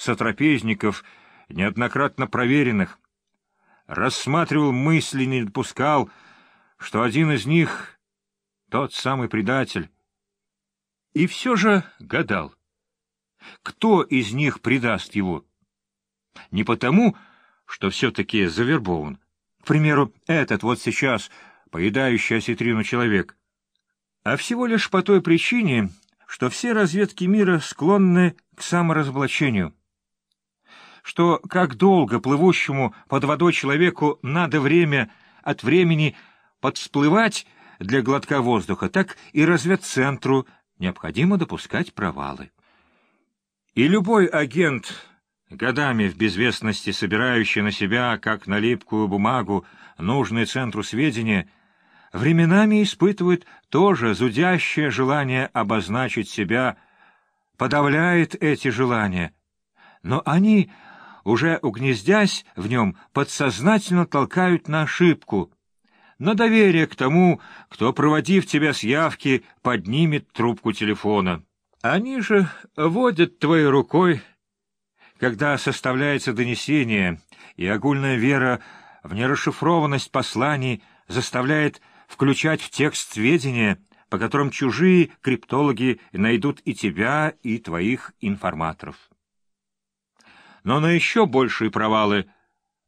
сотрапезников, неоднократно проверенных. Рассматривал мысли, не допускал, что один из них — тот самый предатель. И все же гадал, кто из них предаст его. Не потому, что все-таки завербован. К примеру, этот вот сейчас, поедающий осетрину человек. А всего лишь по той причине, что все разведки мира склонны к саморазоблачению. Что как долго плывущему под водой человеку надо время от времени подсплывать для глотка воздуха, так и разведцентру необходимо допускать провалы. И любой агент, годами в безвестности собирающий на себя, как на липкую бумагу, нужный центру сведения, временами испытывает тоже зудящее желание обозначить себя, подавляет эти желания, но они, уже угнездясь в нем, подсознательно толкают на ошибку, на доверие к тому, кто, проводив тебя с явки, поднимет трубку телефона. Они же водят твоей рукой, когда составляется донесение, и огульная вера в нерасшифрованность посланий заставляет включать в текст сведения, по которым чужие криптологи найдут и тебя, и твоих информаторов. Но на еще большие провалы.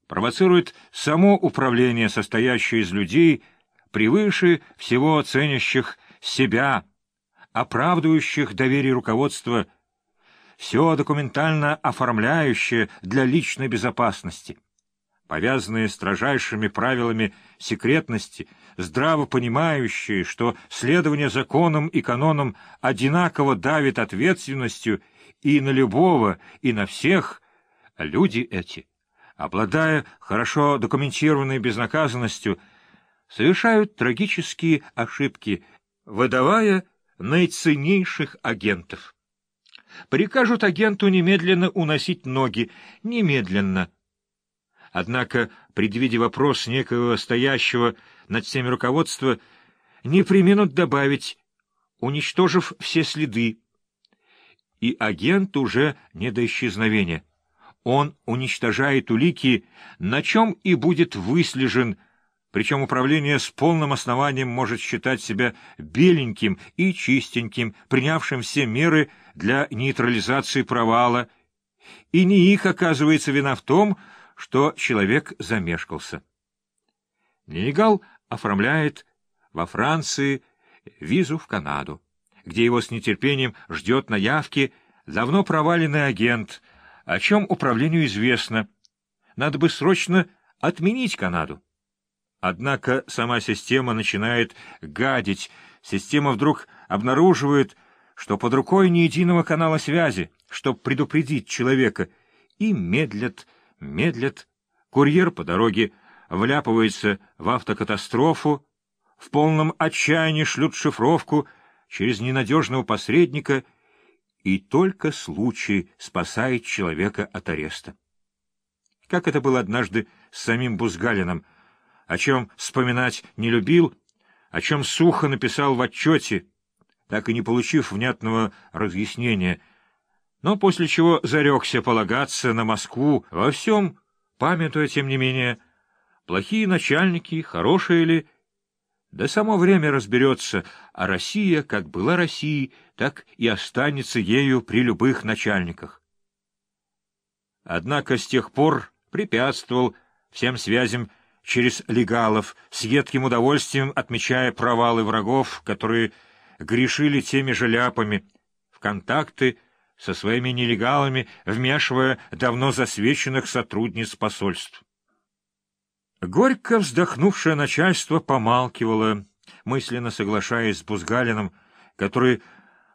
Провоцирует само управление, состоящее из людей, превыше всего ценящих себя, оправдывающих доверие руководства, все документально оформляющее для личной безопасности, повязанные строжайшими правилами секретности, здраво понимающие, что следование законам и канонам одинаково давит ответственностью и на любого, и на всех, люди эти, обладая хорошо документированной безнаказанностью, совершают трагические ошибки, выдавая наиценнейших агентов. Прикажут агенту немедленно уносить ноги, немедленно. Однако, предвидя вопрос некого стоящего над всеми руководства, не применут добавить, уничтожив все следы. И агент уже не до исчезновения. Он уничтожает улики, на чем и будет выслежен, причем управление с полным основанием может считать себя беленьким и чистеньким, принявшим все меры для нейтрализации провала, и не их, оказывается, вина в том, что человек замешкался. Нелегал оформляет во Франции визу в Канаду, где его с нетерпением ждет на явке давно проваленный агент, о чем управлению известно. Надо бы срочно отменить Канаду. Однако сама система начинает гадить, система вдруг обнаруживает, что под рукой ни единого канала связи, чтобы предупредить человека, и медлят, медлят. Курьер по дороге вляпывается в автокатастрофу, в полном отчаянии шлют шифровку через ненадежного посредника, и только случай спасает человека от ареста. Как это было однажды с самим Бузгалином, о чем вспоминать не любил, о чем сухо написал в отчете, так и не получив внятного разъяснения, но после чего зарекся полагаться на Москву во всем, памятуя, тем не менее, плохие начальники, хорошие ли, да само время разберется, а Россия, как была Россией, так и останется ею при любых начальниках. Однако с тех пор препятствовал всем связям через легалов, с едким удовольствием отмечая провалы врагов, которые грешили теми же ляпами, в контакты со своими нелегалами, вмешивая давно засвеченных сотрудниц посольств. Горько вздохнувшее начальство помалкивало, мысленно соглашаясь с Бузгалиным, который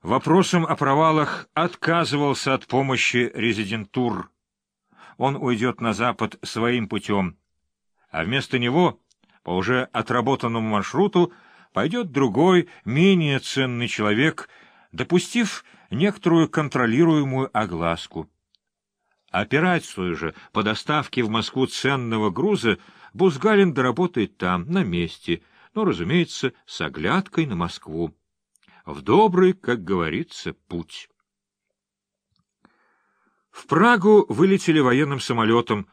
вопросом о провалах отказывался от помощи резидентур. Он уйдет на Запад своим путем, а вместо него, по уже отработанному маршруту, пойдет другой, менее ценный человек, допустив некоторую контролируемую огласку. Операцию же по доставке в Москву ценного груза Бузгалин доработает там, на месте, но, разумеется, с оглядкой на Москву. В добрый, как говорится, путь. В Прагу вылетели военным самолетом,